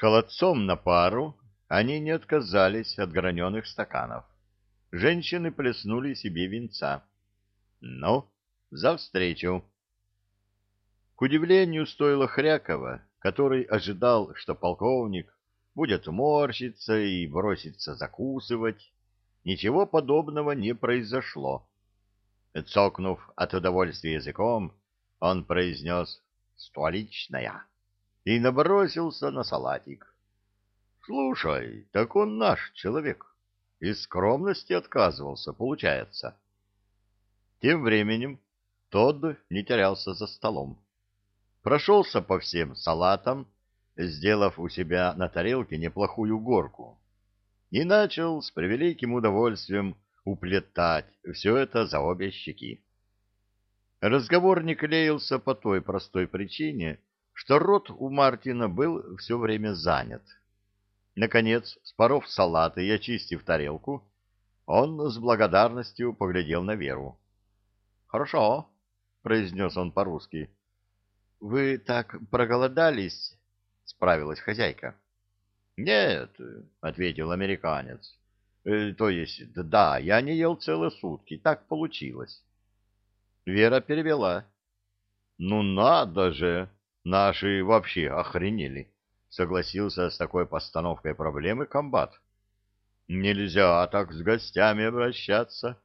холодцом на пару они не отказались от граненых стаканов. Женщины плеснули себе винца. Ну, за встречу. К удивлению стоило Хрякова, который ожидал, что полковник будет морщиться и броситься закусывать. Ничего подобного не произошло. Цокнув от удовольствия языком, он произнес «столичная» и набросился на салатик. «Слушай, так он наш человек. Из скромности отказывался, получается». Тем временем Тодд не терялся за столом. Прошелся по всем салатам, сделав у себя на тарелке неплохую горку, и начал с превеликим удовольствием уплетать все это за обе щеки. Разговор не клеился по той простой причине, что рот у Мартина был все время занят. Наконец, споров салат и очистив тарелку, он с благодарностью поглядел на Веру. — Хорошо, — произнес он по-русски. — Вы так проголодались? — справилась хозяйка. — Нет, — ответил американец. Э, — То есть, да, я не ел целые сутки, так получилось. Вера перевела. — Ну надо же! Наши вообще охренели! — согласился с такой постановкой проблемы комбат. — Нельзя так с гостями обращаться.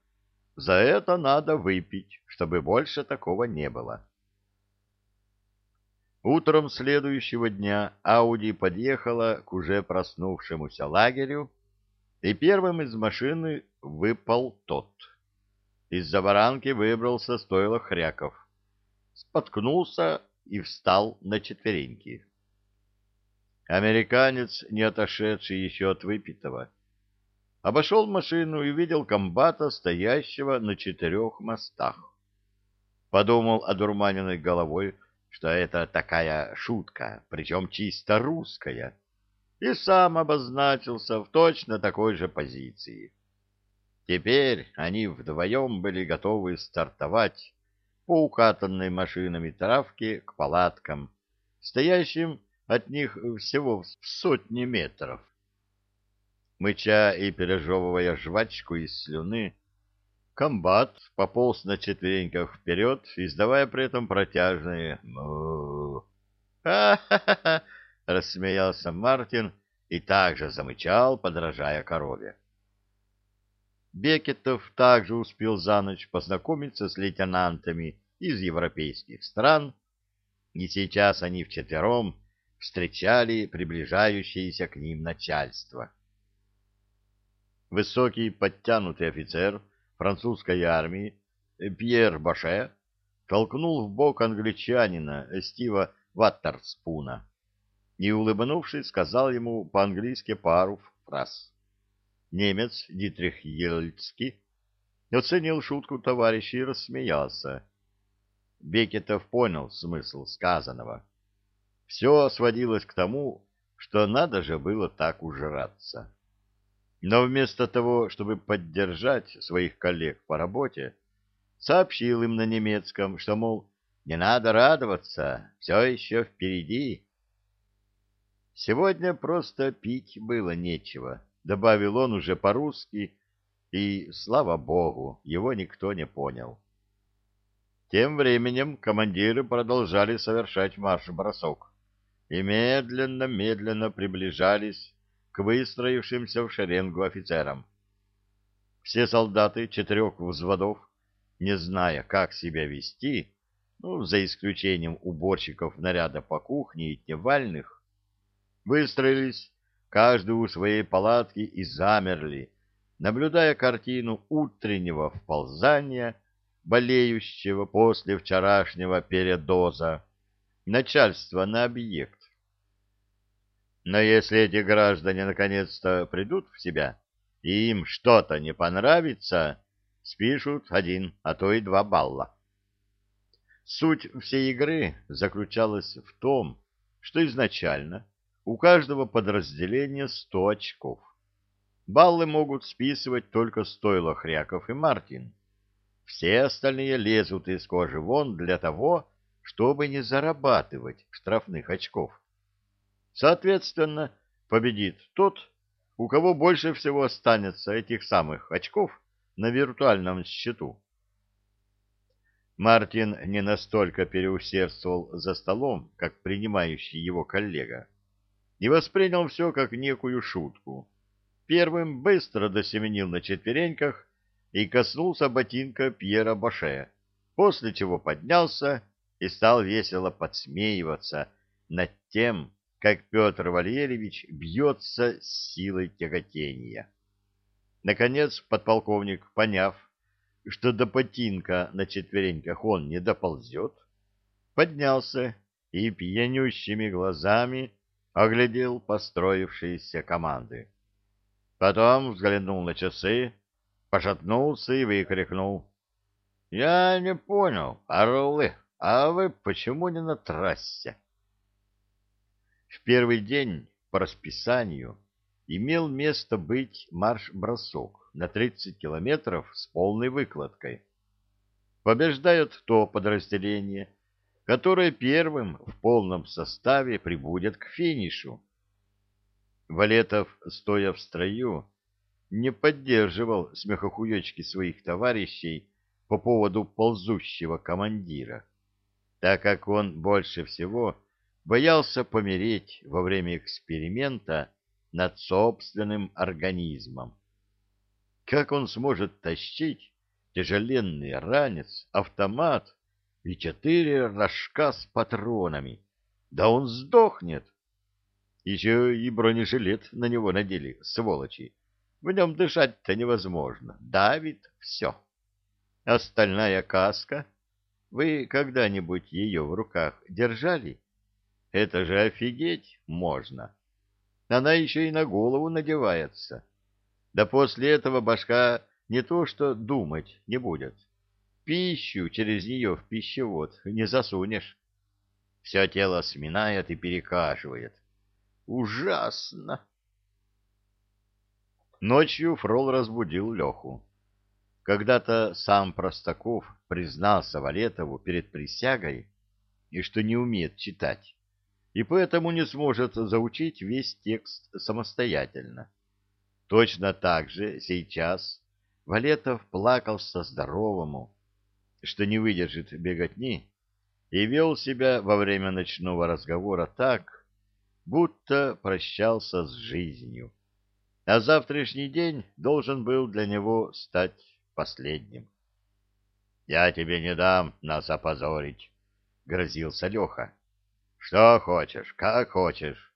За это надо выпить, чтобы больше такого не было. Утром следующего дня Ауди подъехала к уже проснувшемуся лагерю, и первым из машины выпал тот. Из-за баранки выбрался стойло хряков. Споткнулся и встал на четвереньки. Американец, не отошедший еще от выпитого, обошел машину и увидел комбата, стоящего на четырех мостах. Подумал одурманенной головой, что это такая шутка, причем чисто русская, и сам обозначился в точно такой же позиции. Теперь они вдвоем были готовы стартовать по укатанной машинами травке к палаткам, стоящим от них всего в сотни метров. Мыча и пережевывая жвачку из слюны, Комбат пополз на четвереньках вперед, издавая при этом протяжные «Ха-ха-ха!» — рассмеялся Мартин и также замычал, подражая корове. Бекетов также успел за ночь познакомиться с лейтенантами из европейских стран, и сейчас они вчетвером встречали приближающееся к ним начальство. Высокий подтянутый офицер — французской армии Пьер Баше толкнул в бок англичанина Стива Ваттерспуна и, улыбнувшись, сказал ему по-английски пару фраз. Немец Дитрих Ельцкий оценил шутку товарища и рассмеялся. Бекетов понял смысл сказанного. Все сводилось к тому, что надо же было так ужраться. Но вместо того, чтобы поддержать своих коллег по работе, сообщил им на немецком, что, мол, не надо радоваться, все еще впереди. Сегодня просто пить было нечего, добавил он уже по-русски, и, слава богу, его никто не понял. Тем временем командиры продолжали совершать марш-бросок и медленно-медленно приближались к выстроившимся в шеренгу офицерам. Все солдаты четырех взводов, не зная, как себя вести, ну, за исключением уборщиков наряда по кухне и дневальных, выстроились каждый у своей палатки и замерли, наблюдая картину утреннего вползания, болеющего после вчерашнего передоза, начальства на объект. Но если эти граждане наконец-то придут в себя, и им что-то не понравится, спишут один, а то и два балла. Суть всей игры заключалась в том, что изначально у каждого подразделения сто очков. Баллы могут списывать только стойло Хряков и Мартин. Все остальные лезут из кожи вон для того, чтобы не зарабатывать штрафных очков. Соответственно, победит тот, у кого больше всего останется этих самых очков на виртуальном счету. Мартин не настолько переусердствовал за столом, как принимающий его коллега, и воспринял все как некую шутку. Первым быстро досеменил на четвереньках и коснулся ботинка Пьера Баше, после чего поднялся и стал весело подсмеиваться над тем, как Петр Валерьевич бьется с силой тяготения. Наконец подполковник, поняв, что до ботинка на четвереньках он не доползет, поднялся и пьянющими глазами оглядел построившиеся команды. Потом взглянул на часы, пошатнулся и выкрикнул. — Я не понял, орлы, а вы почему не на трассе? В первый день по расписанию имел место быть марш-бросок на 30 километров с полной выкладкой. Побеждает то подразделение, которое первым в полном составе прибудет к финишу. Валетов, стоя в строю, не поддерживал смехохуечки своих товарищей по поводу ползущего командира, так как он больше всего боялся помереть во время эксперимента над собственным организмом. Как он сможет тащить тяжеленный ранец, автомат и четыре рожка с патронами? Да он сдохнет! Еще и бронежилет на него надели, сволочи. В нем дышать-то невозможно. Давит все. Остальная каска. Вы когда-нибудь ее в руках держали? Это же офигеть можно. Она еще и на голову надевается. Да после этого башка не то что думать не будет. Пищу через нее в пищевод не засунешь. Все тело сминает и перекашивает. Ужасно! Ночью Фрол разбудил Леху. Когда-то сам Простаков признался Валетову перед присягой, и что не умеет читать, и поэтому не сможет заучить весь текст самостоятельно. Точно так же сейчас Валетов плакался здоровому, что не выдержит беготни, и вел себя во время ночного разговора так, будто прощался с жизнью. А завтрашний день должен был для него стать последним. — Я тебе не дам нас опозорить, — грозился Леха. — Что хочешь, как хочешь.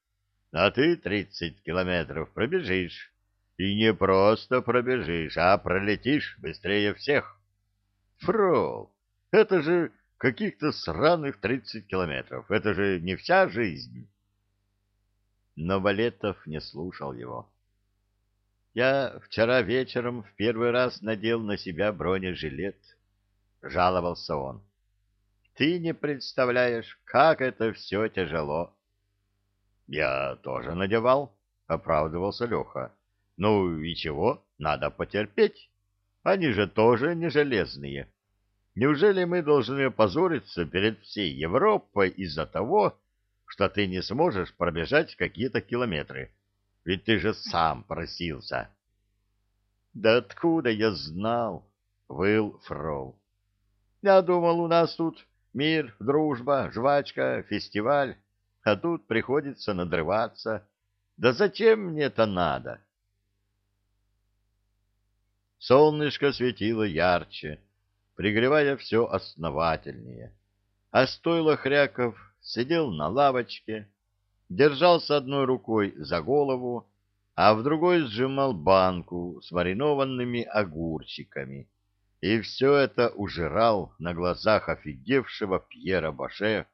А ты тридцать километров пробежишь. И не просто пробежишь, а пролетишь быстрее всех. Фрол, это же каких-то сраных тридцать километров. Это же не вся жизнь но Валетов не слушал его. «Я вчера вечером в первый раз надел на себя бронежилет», — жаловался он. «Ты не представляешь, как это все тяжело». «Я тоже надевал», — оправдывался Леха. «Ну и чего, надо потерпеть. Они же тоже не железные. Неужели мы должны опозориться перед всей Европой из-за того, что ты не сможешь пробежать какие-то километры. Ведь ты же сам просился. — Да откуда я знал? — выл Фрол. — Я думал, у нас тут мир, дружба, жвачка, фестиваль, а тут приходится надрываться. Да зачем мне это надо? Солнышко светило ярче, пригревая все основательнее, а стойло хряков сидел на лавочке, держался одной рукой за голову, а в другой сжимал банку с маринованными огурчиками. И все это ужирал на глазах офигевшего Пьера Баше,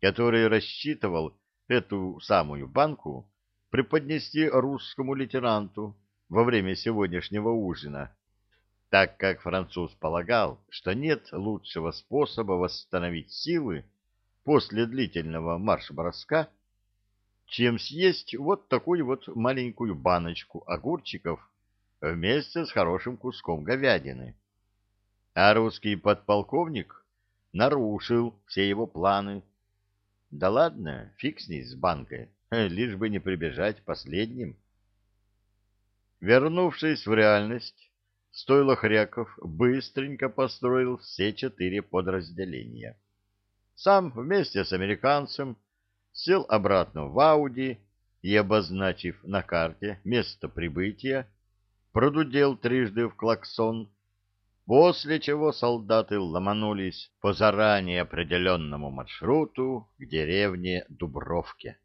который рассчитывал эту самую банку преподнести русскому лейтенанту во время сегодняшнего ужина, так как француз полагал, что нет лучшего способа восстановить силы, после длительного марш-броска, чем съесть вот такую вот маленькую баночку огурчиков вместе с хорошим куском говядины. А русский подполковник нарушил все его планы. Да ладно, фиг с ней с банкой. лишь бы не прибежать последним. Вернувшись в реальность, стойло Хряков быстренько построил все четыре подразделения. Сам вместе с американцем сел обратно в Ауди и, обозначив на карте место прибытия, продудел трижды в клаксон, после чего солдаты ломанулись по заранее определенному маршруту к деревне Дубровке.